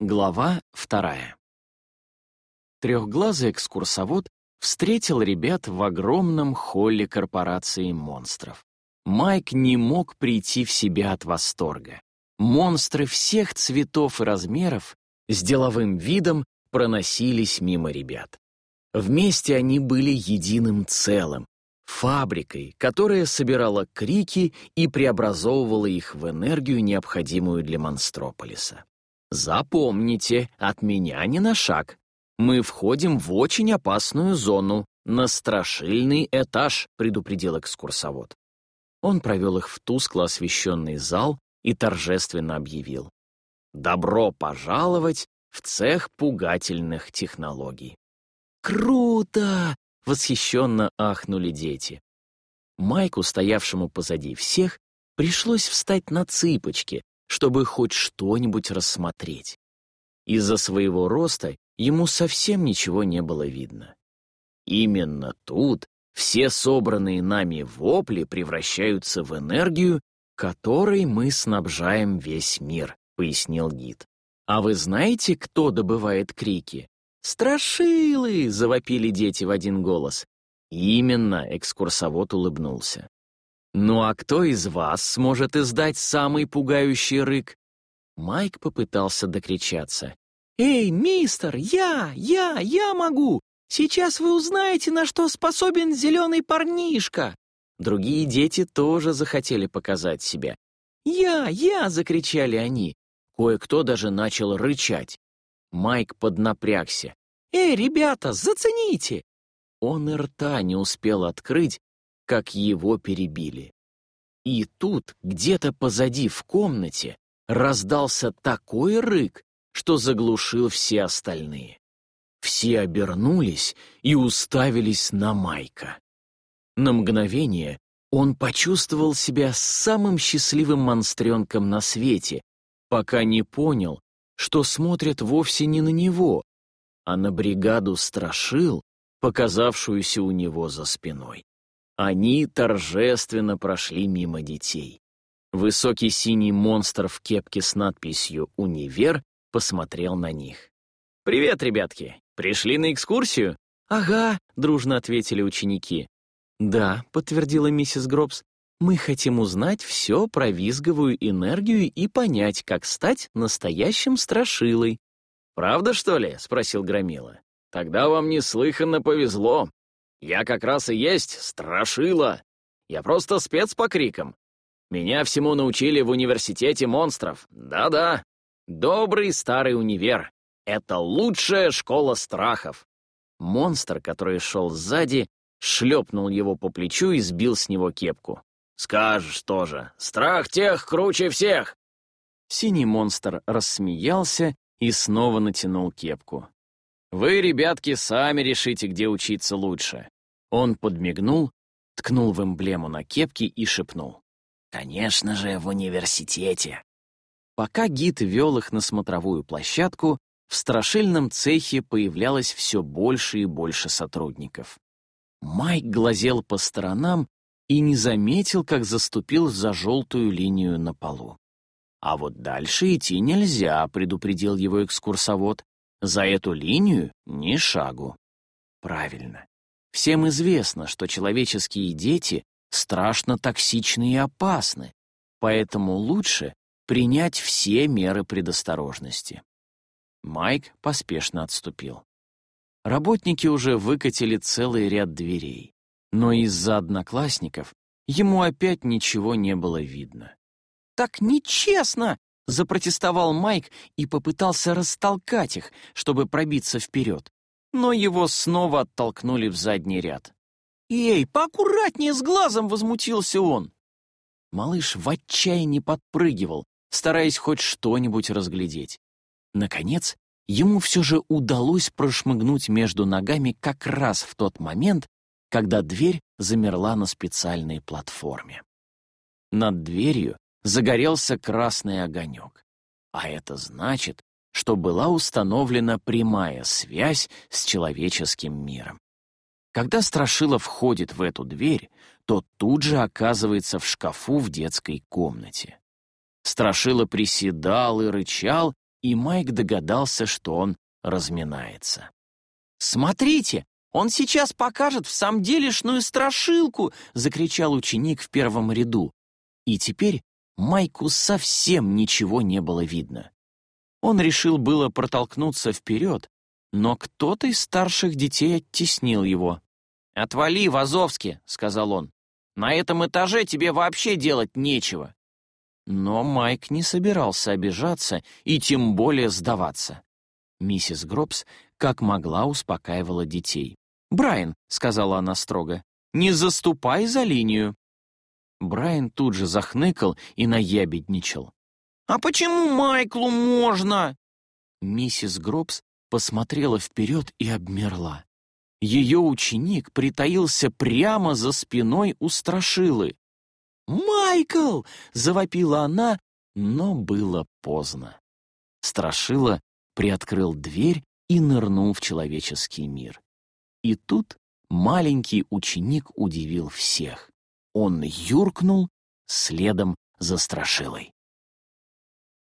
Глава вторая. Трехглазый экскурсовод встретил ребят в огромном холле корпорации монстров. Майк не мог прийти в себя от восторга. Монстры всех цветов и размеров с деловым видом проносились мимо ребят. Вместе они были единым целым, фабрикой, которая собирала крики и преобразовывала их в энергию, необходимую для Монстрополиса. Запомните, от меня не на шаг. Мы входим в очень опасную зону. На страшильный этаж, предупредил экскурсовод. Он провел их в тускло освещенный зал и торжественно объявил. «Добро пожаловать в цех пугательных технологий». «Круто!» — восхищенно ахнули дети. Майку, стоявшему позади всех, пришлось встать на цыпочки, чтобы хоть что-нибудь рассмотреть. Из-за своего роста ему совсем ничего не было видно. Именно тут все собранные нами вопли превращаются в энергию, которой мы снабжаем весь мир, пояснил гид. А вы знаете, кто добывает крики? Страшилы! завопили дети в один голос. Именно, экскурсовод улыбнулся. «Ну а кто из вас сможет издать самый пугающий рык?» Майк попытался докричаться. «Эй, мистер, я, я, я могу! Сейчас вы узнаете, на что способен зеленый парнишка!» Другие дети тоже захотели показать себя. «Я, я!» — закричали они. Кое-кто даже начал рычать. Майк поднапрягся. «Эй, ребята, зацените!» Он и рта не успел открыть, как его перебили. И тут, где-то позади в комнате, раздался такой рык, что заглушил все остальные. Все обернулись и уставились на Майка. На мгновение он почувствовал себя самым счастливым монстренком на свете, пока не понял, что смотрят вовсе не на него, а на бригаду страшил, показавшуюся у него за спиной. Они торжественно прошли мимо детей. Высокий синий монстр в кепке с надписью «Универ» посмотрел на них. «Привет, ребятки! Пришли на экскурсию?» «Ага», — дружно ответили ученики. «Да», — подтвердила миссис Гробс, «мы хотим узнать все про визговую энергию и понять, как стать настоящим страшилой». «Правда, что ли?» — спросил Громила. «Тогда вам неслыханно повезло. Я как раз и есть страшила. Я просто спец по крикам. Меня всему научили в университете монстров. Да-да. Добрый старый универ. Это лучшая школа страхов. Монстр, который шел сзади, шлепнул его по плечу и сбил с него кепку. «Скажешь тоже, страх тех круче всех!» Синий монстр рассмеялся и снова натянул кепку. Вы, ребятки, сами решите, где учиться лучше». Он подмигнул, ткнул в эмблему на кепке и шепнул. «Конечно же, в университете». Пока гид вел их на смотровую площадку, в страшильном цехе появлялось все больше и больше сотрудников. Майк глазел по сторонам и не заметил, как заступил за желтую линию на полу. «А вот дальше идти нельзя», — предупредил его экскурсовод. За эту линию ни шагу. Правильно. Всем известно, что человеческие дети страшно токсичны и опасны, поэтому лучше принять все меры предосторожности. Майк поспешно отступил. Работники уже выкатили целый ряд дверей, но из-за одноклассников ему опять ничего не было видно. «Так нечестно!» Запротестовал Майк и попытался растолкать их, чтобы пробиться вперед. Но его снова оттолкнули в задний ряд. «Эй, поаккуратнее с глазом!» — возмутился он. Малыш в отчаянии подпрыгивал, стараясь хоть что-нибудь разглядеть. Наконец, ему все же удалось прошмыгнуть между ногами как раз в тот момент, когда дверь замерла на специальной платформе. Над дверью загорелся красный огонек. А это значит, что была установлена прямая связь с человеческим миром. Когда Страшила входит в эту дверь, то тут же оказывается в шкафу в детской комнате. Страшила приседал и рычал, и Майк догадался, что он разминается. «Смотрите, он сейчас покажет в самом делешную страшилку!» — закричал ученик в первом ряду. И теперь Майку совсем ничего не было видно. Он решил было протолкнуться вперед, но кто-то из старших детей оттеснил его. «Отвали, Вазовски!» — сказал он. «На этом этаже тебе вообще делать нечего!» Но Майк не собирался обижаться и тем более сдаваться. Миссис Гробс как могла успокаивала детей. «Брайан», — сказала она строго, — «не заступай за линию». Брайан тут же захныкал и наябедничал. «А почему Майклу можно?» Миссис Гробс посмотрела вперед и обмерла. Ее ученик притаился прямо за спиной у Страшилы. «Майкл!» — завопила она, но было поздно. Страшила приоткрыл дверь и нырнул в человеческий мир. И тут маленький ученик удивил всех. Он юркнул следом за Страшилой.